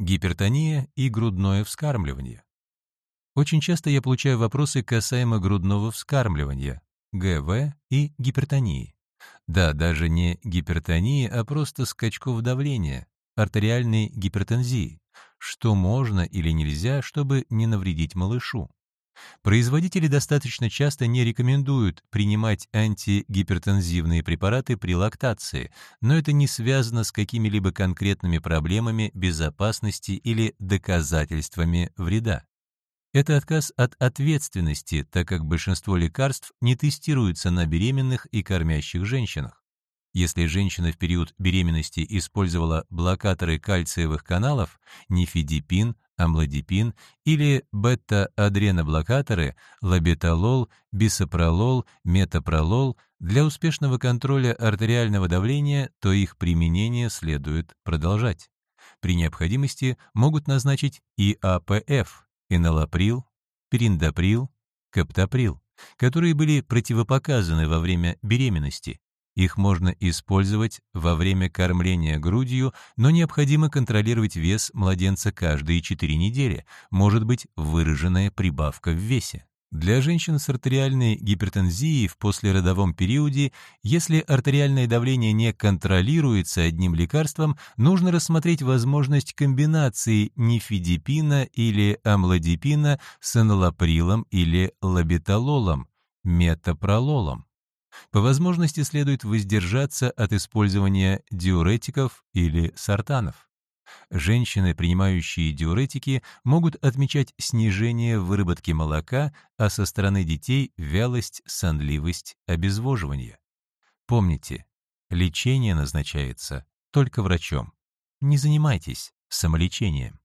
Гипертония и грудное вскармливание. Очень часто я получаю вопросы касаемо грудного вскармливания, ГВ и гипертонии. Да, даже не гипертонии, а просто скачков давления, артериальной гипертензии. Что можно или нельзя, чтобы не навредить малышу? Производители достаточно часто не рекомендуют принимать антигипертензивные препараты при лактации, но это не связано с какими-либо конкретными проблемами безопасности или доказательствами вреда. Это отказ от ответственности, так как большинство лекарств не тестируются на беременных и кормящих женщинах. Если женщина в период беременности использовала блокаторы кальциевых каналов, нифедипин, амлодипин или бета-адреноблокаторы, лабеталол, бисопролол, метапролол для успешного контроля артериального давления, то их применение следует продолжать. При необходимости могут назначить ИАПФ, энолаприл, периндаприл, каптоприл, которые были противопоказаны во время беременности, их можно использовать во время кормления грудью, но необходимо контролировать вес младенца каждые 4 недели, может быть выраженная прибавка в весе. Для женщин с артериальной гипертензией в послеродовом периоде, если артериальное давление не контролируется одним лекарством, нужно рассмотреть возможность комбинации нифедипина или амлодипина с энолаприлом или лабиталолом, метапрололом. По возможности следует воздержаться от использования диуретиков или сортанов. Женщины, принимающие диуретики, могут отмечать снижение выработки молока, а со стороны детей – вялость, сонливость, обезвоживание. Помните, лечение назначается только врачом. Не занимайтесь самолечением.